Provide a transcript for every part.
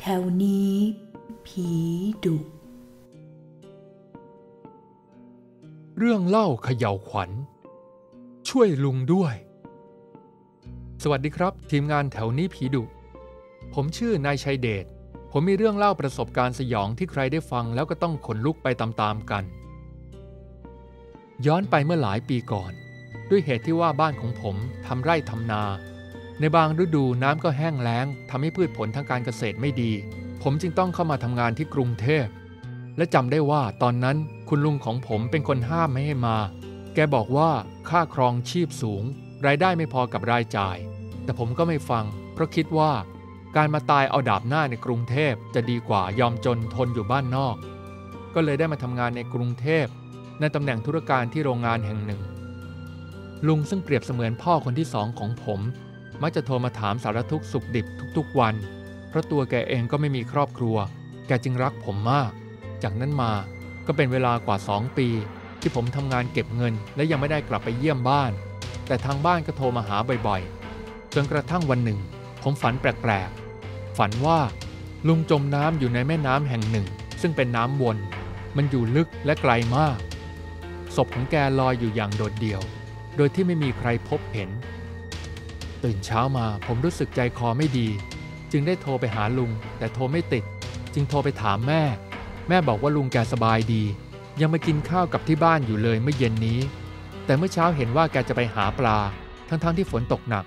แถวนี้ ผีดุ เรื่องเล่าเขย่าวขวัญ ช่วยลุงด้วย สวัสดีครับ ทีมงานแถวนี้ผีดุ ผมชื่อนายชัยเดช ผมมีเรื่องเล่าประสบการณ์สยองที่ใครได้ฟังแล้วก็ต้องขนลุกไปตามๆกัน ย้อนไปเมื่อหลายปีก่อน ด้วยเหตุที่ว่าบ้านของผมทำไร่ทำนา ในบางฤดูน้ำก็แห้งแล้งทำให้พืชผลทางการเกษตรไม่ดี ผมจึงต้องเข้ามาทำงานที่กรุงเทพ และจำได้ว่าตอนนั้นคุณลุงของผมเป็นคนห้ามไม่ให้มา แกบอกว่าค่าครองชีพสูง รายได้ไม่พอกับรายจ่าย แต่ผมก็ไม่ฟัง เพราะคิดว่า การมาตายเอาดาบหน้าในกรุงเทพจะดีกว่ายอมจนทนอยู่บ้านนอก ก็เลยได้มาทำงานในกรุงเทพ ในตำแหน่งธุรการที่โรงงานแห่งหนึ่ง ลุงซึ่งเปรียบเสมือนพ่อคนที่สองของผม มักจะโทรมาถามสารทุกสุขดิบทุกๆวัน เพราะตัวแกเองก็ไม่มีครอบครัว แกจึงรักผมมาก จากนั้นมาก็เป็นเวลากว่า 2 ปี ที่ผมทำงานเก็บเงิน และยังไม่ได้กลับไปเยี่ยมบ้าน แต่ทางบ้านก็โทรมาหาบ่อยๆ จนกระทั่งวันหนึ่ง ผมฝันแปลกๆ ฝันว่าลุงจมน้ำอยู่ในแม่น้ำแห่งหนึ่ง ซึ่งเป็นน้ำวน มันอยู่ลึกและไกลมาก ศพของแกลอยอยู่อย่างโดดเดี่ยว โดยที่ไม่มีใครพบเห็น ตื่นเช้ามาผมรู้สึกใจคอไม่ดี จึงได้โทรไปหาลุง แต่โทรไม่ติด จึงโทรไปถามแม่ แม่บอกว่าลุงแกสบายดี ยังมากินข้าวกับที่บ้านอยู่เลยเมื่อเย็นนี้ แต่เมื่อเช้าเห็นว่าแกจะไปหาปลา ทั้งๆทที่ฝนตกหนัก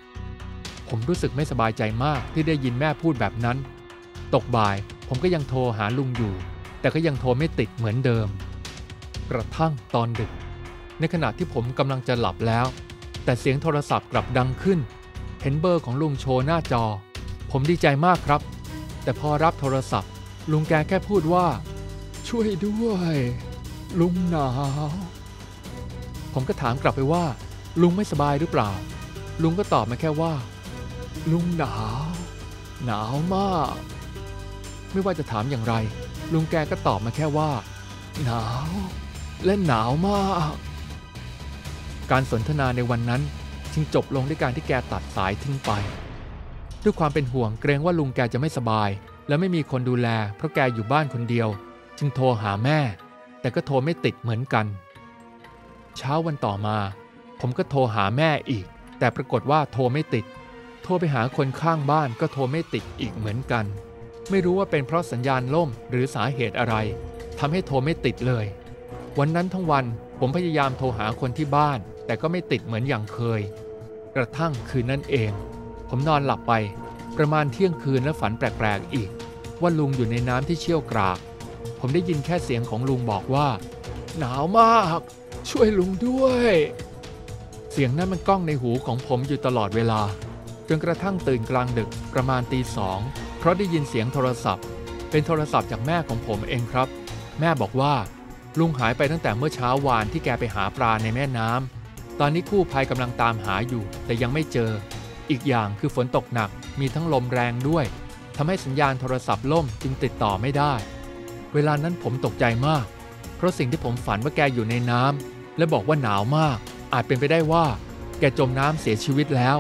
ผมรู้สึกไม่สบายใจมากที่ได้ยินแม่พูดแบบนั้น ตกบ่ายผมก็ยังโทรหาลุงอยู่ แต่ก็ยังโทรไม่ติดเหมือนเดิม กระทั่งตอนดึก ในขณะที่ผมกำลังจะหลับแล้ว แต่เสียงโทรศัพท์กลับดังขึ้น เห็นเบอร์ของลุงโชว์หน้าจอ ผมดีใจมากครับ แต่พอรับโทรศัพท์ ลุงแกแค่พูดว่า ช่วยด้วย ลุงหนาว ผมก็ถามกลับไปว่า ลุงไม่สบายหรือเปล่า ลุงก็ตอบมาแค่ว่า ลุงหนาว หนาวมาก ไม่ว่าจะถามอย่างไร ลุงแกก็ตอบมาแค่ว่า หนาว และหนาวมาก การสนทนาในวันนั้น จึงจบลงด้วยการที่แกตัดสายทิ้งไป ด้วยความเป็นห่วงเกรงว่าลุงแกจะไม่สบาย และไม่มีคนดูแล เพราะแกอยู่บ้านคนเดียว จึงโทรหาแม่ แต่ก็โทรไม่ติดเหมือนกัน เช้าวันต่อมา ผมก็โทรหาแม่อีก แต่ปรากฏว่าโทรไม่ติด โทรไปหาคนข้างบ้านก็โทรไม่ติดอีกเหมือนกัน ไม่รู้ว่าเป็นเพราะสัญญาณล่มหรือสาเหตุอะไรทำให้โทรไม่ติดเลย วันนั้นทั้งวันผมพยายามโทรหาคนที่บ้าน แต่ก็ไม่ติดเหมือนอย่างเคย กระทั่งคืนนั้นเอง ผมนอนหลับไป ประมาณเที่ยงคืนและฝันแปลกๆอีก ว่าลุงอยู่ในน้ำที่เชี่ยวกราก ผมได้ยินแค่เสียงของลุงบอกว่า หนาวมาก ช่วยลุงด้วย เสียงนั้นมันก้องในหูของผมอยู่ตลอดเวลา จนกระทั่งตื่นกลางดึกประมาณตีสองเพราะได้ยินเสียงโทรศัพท์ เป็นโทรศัพท์จากแม่ของผมเองครับ แม่บอกว่าลุงหายไปตั้งแต่เมื่อเช้าวานที่แกไปหาปลาในแม่น้ำ ตอนนี้กู้ภัยกำลังตามหาอยู่ แต่ยังไม่เจอ อีกอย่างคือฝนตกหนักมีทั้งลมแรงด้วยทำให้สัญญาณโทรศัพท์ล่มจึงติดต่อไม่ได้ เวลานั้นผมตกใจมาก เพราะสิ่งที่ผมฝันว่าแกอยู่ในน้ำและบอกว่าหนาวมาก อาจเป็นไปได้ว่า แกจมน้ำเสียชีวิตแล้ว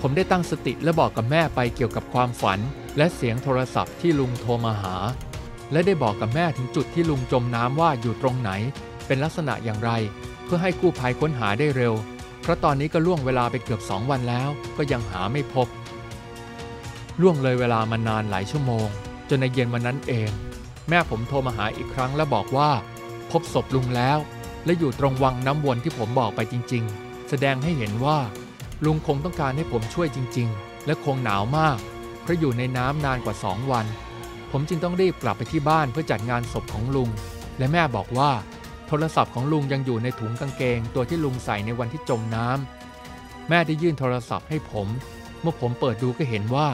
ผมได้ตั้งสติและบอกกับแม่ไปเกี่ยวกับความฝัน และเสียงโทรศัพท์ที่ลุงโทรมาหา และได้บอกกับแม่ถึงจุดที่ลุงจมน้ำว่าอยู่ตรงไหน เป็นลักษณะอย่างไร เพื่อให้กู้ภัยค้นหาได้เร็ว เพราะตอนนี้ก็ล่วงเวลาไปเกือบสองวันแล้ว ก็ยังหาไม่พบ ล่วงเลยเวลามานานหลายชั่วโมง จนในเย็นวันนั้นเอง แม่ผมโทรมาหาอีกครั้งและบอกว่า พบศพลุงแล้ว และอยู่ตรงวังน้ำวนที่ผมบอกไปจริง ๆ แสดงให้เห็นว่า ลุงคงต้องการให้ผมช่วยจริง ๆ และคงหนาวมากเพราะอยู่ในน้ำนานกว่าสองวัน ผมจึงต้องรีบกลับไปที่บ้านเพื่อจัดงานศพของลุง และแม่บอกว่า โทรศัพท์ของลุงยังอยู่ในถุงกางเกง ตัวที่ลุงใส่ในวันที่จมน้ำ แม่ได้ยื่นโทรศัพท์ให้ผม เมื่อผมเปิดดูก็เห็นว่า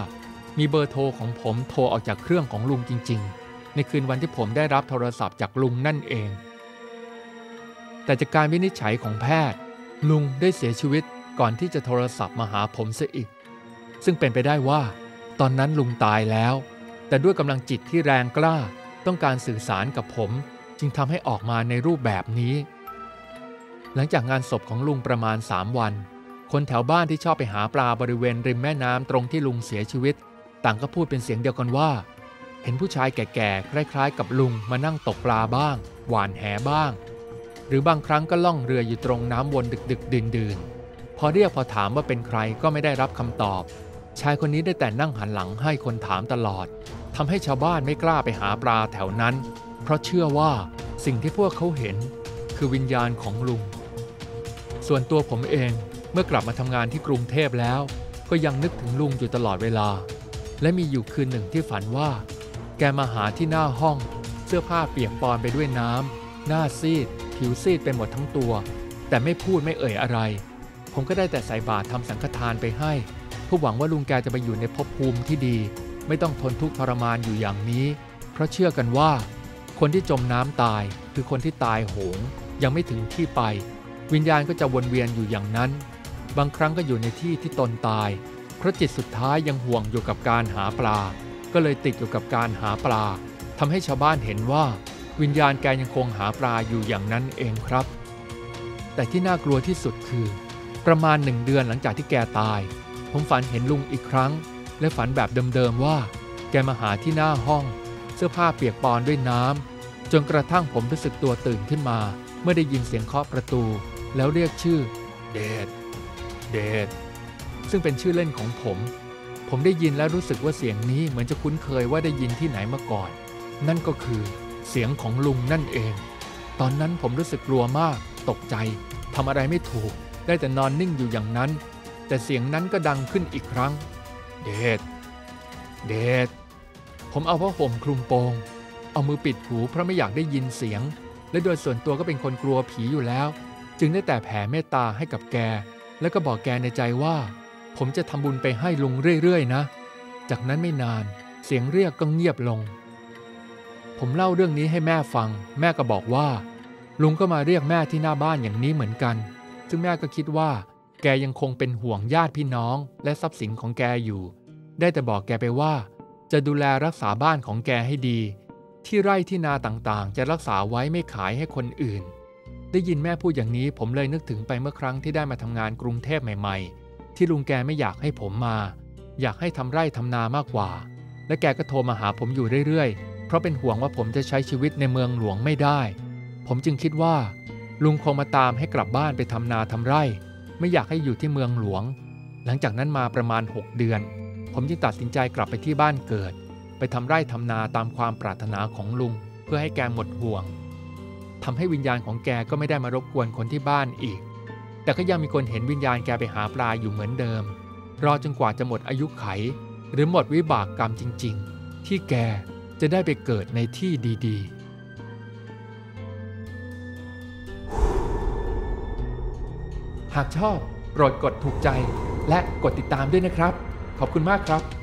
มีเบอร์โทรของผมโทรออกจากเครื่องของลุงจริง ๆ ในคืนวันที่ผมได้รับโทรศัพท์จากลุงนั่นเอง แต่จากการวินิจฉัยของแพทย์ ลุงได้เสียชีวิตก่อนที่จะโทรศัพท์มาหาผมเสียอีก ซึ่งเป็นไปได้ว่า ตอนนั้นลุงตายแล้ว แต่ด้วยกำลังจิตที่แรงกล้าต้องการสื่อสารกับผม จึงทำให้ออกมาในรูปแบบนี้ หลังจากงานศพของลุงประมาณ 3 วัน คนแถวบ้านที่ชอบไปหาปลาบริเวณริมแม่น้ำตรงที่ลุงเสียชีวิต ต่างก็พูดเป็นเสียงเดียวกันว่า เห็นผู้ชายแก่ๆคล้ายๆ กับลุงมานั่งตกปลาบ้าง หวานแหบ้าง หรือบางครั้งก็ล่องเรืออยู่ตรงน้ำวนดึกๆดื่นๆ พอเรียกพอถามว่าเป็นใครก็ไม่ได้รับคำตอบ ชายคนนี้ได้แต่นั่งหันหลังให้คนถามตลอดทำให้ชาวบ้านไม่กล้าไปหาปลาแถวนั้น เพราะเชื่อว่าสิ่งที่พวกเขาเห็นคือวิญญาณของลุง ส่วนตัวผมเองเมื่อกลับมาทำงานที่กรุงเทพแล้ว ก็ยังนึกถึงลุงอยู่ตลอดเวลา และมีอยู่คืนหนึ่งที่ฝันว่า แกมาหาที่หน้าห้อง เสื้อผ้าเปียกปอนไปด้วยน้ำหน้าซีด ผิวซีดไปหมดทั้งตัว แต่ไม่พูดไม่เอ่ยอะไร ผมก็ได้แต่ใส่บาตรทำสังฆทานไปให้เพื่อหวังว่าลุงแกจะไปอยู่ในภพภูมิที่ดี ไม่ต้องทนทุกข์ทรมานอยู่อย่างนี้ เพราะเชื่อกันว่า คนที่จมน้ำตายคือคนที่ตายโหง ยังไม่ถึงที่ไป วิญญาณก็จะวนเวียนอยู่อย่างนั้น บางครั้งก็อยู่ในที่ที่ตนตาย เพราะจิตสุดท้ายยังห่วงอยู่กับการหาปลา ก็เลยติดอยู่กับการหาปลาทำให้ชาวบ้านเห็นว่า วิญญาณแกยังคงหาปลาอยู่อย่างนั้นเองครับ แต่ที่น่ากลัวที่สุดคือ ประมาณหนึ่งเดือนหลังจากที่แกตาย ผมฝันเห็นลุงอีกครั้ง และฝันแบบเดิมๆว่า แกมาหาที่หน้าห้อง สื้อผ้าเปียกปอนด้วยน้ำจนกระทั่งผมรู้สึกตัวตื่นขึ้นมา เมื่อได้ยินเสียงเคาะประตู แล้วเรียกชื่อ เดดเดดซึ่งเป็นชื่อเล่นของผม ผมได้ยินแล้วรู้สึกว่าเสียงนี้เหมือนจะคุ้นเคยว่าได้ยินที่ไหนมาก่อน นั่นก็คือเสียงของลุงนั่นเอง ตอนนั้นผมรู้สึกกลัวมาก ตกใจทำอะไรไม่ถูก ได้แต่นอนนิ่งอยู่อย่างนั้น แต่เสียงนั้นก็ดังขึ้นอีกครั้ง เดดเดด ผมเอาผ้าห่มคลุมโปง เอามือปิดหูเพราะไม่อยากได้ยินเสียง และโดยส่วนตัวก็เป็นคนกลัวผีอยู่แล้ว จึงได้แต่แผ่เมตตาให้กับแก แล้วก็บอกแกในใจว่า ผมจะทำบุญไปให้ลุงเรื่อยๆนะ จากนั้นไม่นานเสียงเรียกก็เงียบลง ผมเล่าเรื่องนี้ให้แม่ฟัง แม่ก็บอกว่า ลุงก็มาเรียกแม่ที่หน้าบ้านอย่างนี้เหมือนกัน ซึ่งแม่ก็คิดว่า แกยังคงเป็นห่วงญาติพี่น้อง และทรัพย์สินของแกอยู่ ได้แต่บอกแกไปว่า จะดูแลรักษาบ้านของแกให้ดี ที่ไร่ที่นาต่างๆ จะรักษาไว้ไม่ขายให้คนอื่น ได้ยินแม่พูดอย่างนี้ผมเลยนึกถึงไปเมื่อครั้งที่ได้มาทำงานกรุงเทพใหม่ๆ ที่ลุงแกไม่อยากให้ผมมา อยากให้ทำไร่ทำนามากกว่า และแกก็โทรมาหาผมอยู่เรื่อยๆ เพราะเป็นห่วงว่าผมจะใช้ชีวิตในเมืองหลวงไม่ได้ ผมจึงคิดว่า ลุงคงมาตามให้กลับบ้านไปทำนาทำไร่ ไม่อยากให้อยู่ที่เมืองหลวง หลังจากนั้นมาประมาณ 6 เดือน ผมจึงตัดสินใจกลับไปที่บ้านเกิด ไปทำไร่ทำนาตามความปรารถนาของลุง เพื่อให้แกหมดห่วงทำให้วิญญาณของแกก็ไม่ได้มารบกวนคนที่บ้านอีก แต่ก็ยังมีคนเห็นวิญญาณแกไปหาปลาอยู่เหมือนเดิม รอจนกว่าจะหมดอายุไข หรือหมดวิบากกรรมจริง ๆ ที่แกจะได้ไปเกิดในที่ดีๆหากชอบโปรดกดถูกใจและกดติดตามด้วยนะครับ ขอบคุณมากครับ